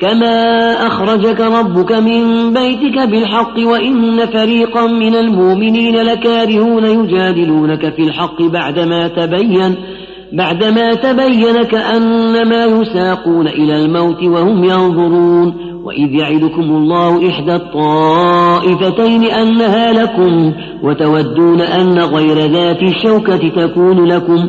كما أخرجك ربك من بيتك بالحق وإن فريقا من المؤمنين لكارهون يجادلونك في الحق بعدما تبين بعدما تبين كأنما يساقون إلى الموت وهم ينظرون وإذ يعدكم الله إحدى الطائفتين أنها لكم وتودون أن غير ذات الشوكة تكون لكم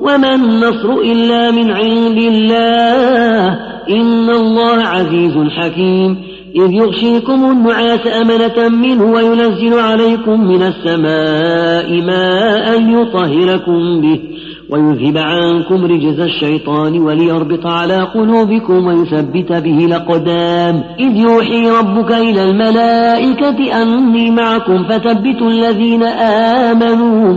وما النصر إلا من عند الله. إن الله عزيز حكيم. إذ يغشيكم النعاس أمنة منه وينزل عليكم من السماء ماء يطهركم به. ويذهب عنكم رجز الشيطان وليربط على قلوبكم ويثبت به الأقدام. إذ يوحي ربك إلى الملائكة أني معكم فثبتوا الذين آمنوا.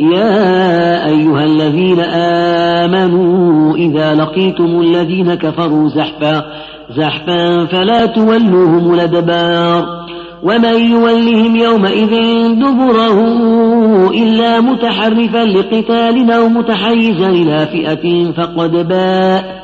يا أيها الذين آمنوا إذا لقيتم الذين كفروا زحفا زحفا فلا تولوهم الأدبار. ومن يولهم يومئذ دبره إلا متحرفا لقتال أو متحيزا إلى فئة فقد باء.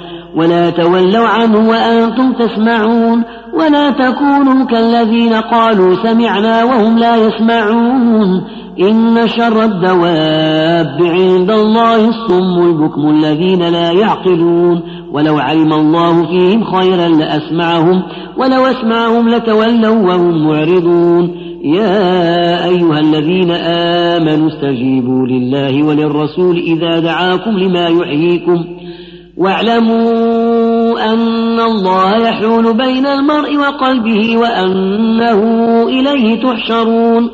ولا تولوا عنه وأنتم تسمعون ولا تكونوا كالذين قالوا سمعنا وهم لا يسمعون إن شر الدواب عند الله الصم البكم الذين لا يعقلون ولو علم الله فيهم خيرا لأسمعهم ولو أسمعهم لتولوا وهم معرضون يا أيها الذين آمنوا استجيبوا لله وللرسول إذا دعاكم لما يحييكم واعلموا أن الله يحول بين المرء وقلبه وأنه إليه تحشرون.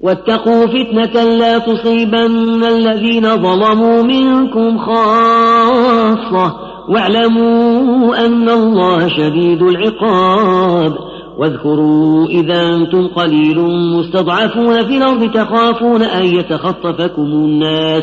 واتقوا فتنة لا تصيبن الذين ظلموا منكم خاصة. واعلموا أن الله شديد العقاب. واذكروا إذا أنتم قليل مستضعفون في الأرض تخافون أن يتخطفكم الناس.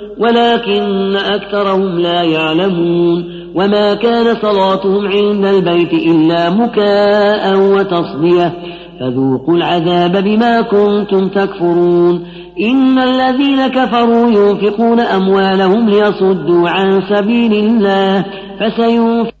ولكن أكثرهم لا يعلمون وما كان صلاتهم عند البيت إلا مكاء وتصدية. فذوقوا العذاب بما كنتم تكفرون. إن الذين كفروا ينفقون أموالهم ليصدوا عن سبيل الله فسينفقون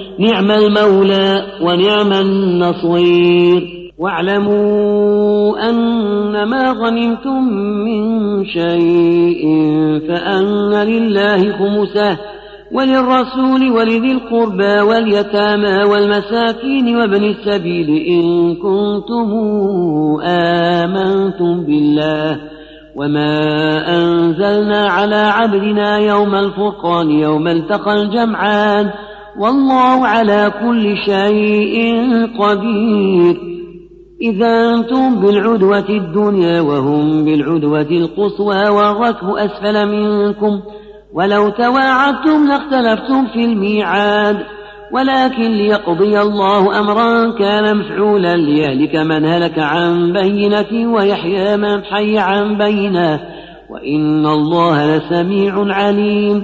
نعم المولى ونعم النصير. واعلموا أن ما غنمتم من شيء فأن لله خمسه وللرسول ولذي القربى واليتامى والمساكين وابن السبيل. إن كنتم آمنتم بالله وما أنزلنا على عبدنا يوم الفرقان يوم التقى الجمعان. والله على كل شيء قدير. إذا أنتم بالعدوة الدنيا وهم بالعدوة القصوى والركب أسفل منكم. ولو تواعدتم لاختلفتم في الميعاد. ولكن ليقضي الله أمرا كان مفعولا. ليهلك من هلك عن بينة ويحيى من حي عن بينة. وإن الله لسميع عليم.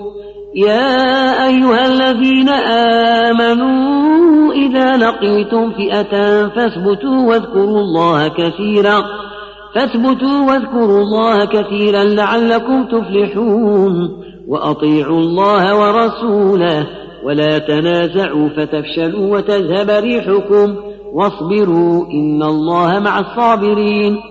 يا أيها الذين آمنوا إذا لقيتم فئة فاثبتوا واذكروا الله كثيرا فاثبتوا واذكروا الله كثيرا لعلكم تفلحون وأطيعوا الله ورسوله ولا تنازعوا فتفشلوا وتذهب ريحكم واصبروا إن الله مع الصابرين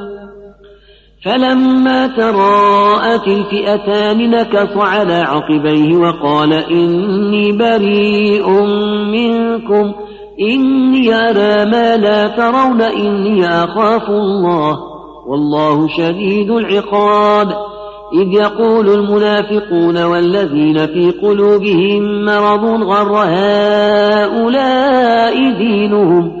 فلما تراءت الفئتان نكص على عقبيه وقال إني بريء منكم إني أرى ما لا ترون إني أخاف الله والله شديد العقاب. إذ يقول المنافقون والذين في قلوبهم مرض غر هؤلاء دينهم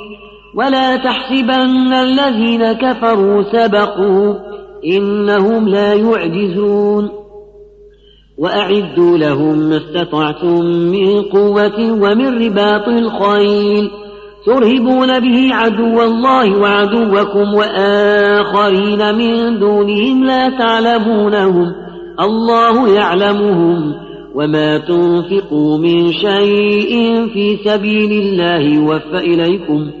ولا تحسبن الذين كفروا سبقوا إنهم لا يعجزون. وأعدوا لهم ما استطعتم من قوة ومن رباط الخيل ترهبون به عدو الله وعدوكم وآخرين من دونهم لا تعلمونهم. الله يعلمهم وما تنفقوا من شيء في سبيل الله يوفى إليكم.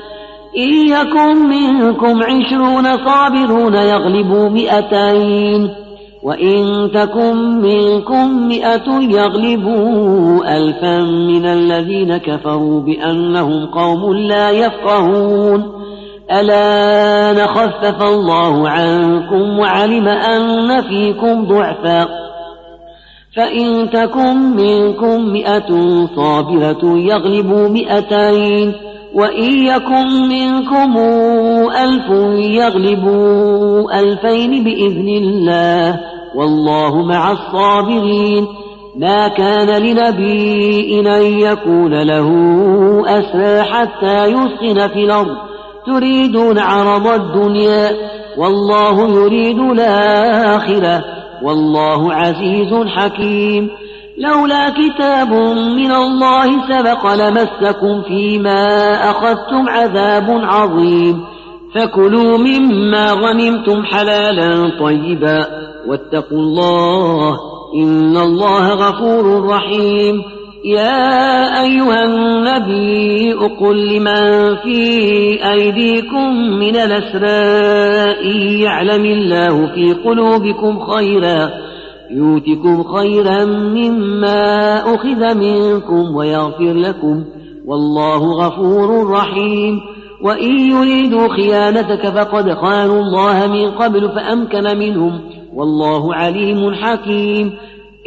إن يكن منكم عشرون صابرون يغلبوا مئتين وإن تكن منكم مئة يغلبوا ألفا من الذين كفروا بأنهم قوم لا يفقهون. ألا نخفف الله عنكم وعلم أن فيكم ضعفا. فإن تكن منكم مئة صابرة يغلبوا مئتين وإن يكن منكم ألف يغلبوا ألفين بإذن الله والله مع الصابرين ما كان لنبي أن يكون له أسرى حتى يسخن في الأرض تريدون عرض الدنيا والله يريد الآخرة والله عزيز حكيم لولا كتاب من الله سبق لمسكم فيما أخذتم عذاب عظيم. فكلوا مما غنمتم حلالا طيبا. واتقوا الله إن الله غفور رحيم. يا أيها النبي قل لمن في أيديكم من الأسراء يعلم الله في قلوبكم خيرا. يؤتكم خيرا مما أخذ منكم ويغفر لكم والله غفور رحيم وإن يريدوا خيانتك فقد خانوا الله من قبل فأمكن منهم والله عليم حكيم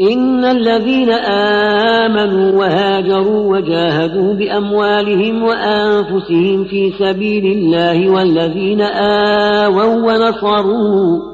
إن الذين آمنوا وهاجروا وجاهدوا بأموالهم وأنفسهم في سبيل الله والذين آووا ونصروا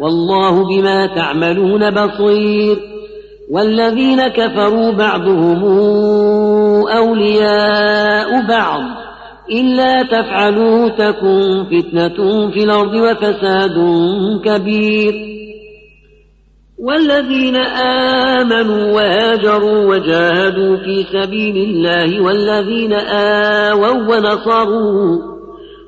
والله بما تعملون بصير والذين كفروا بعضهم أولياء بعض إلا تفعلوا تكن فتنة في الأرض وفساد كبير والذين آمنوا وهاجروا وجاهدوا في سبيل الله والذين آووا ونصروا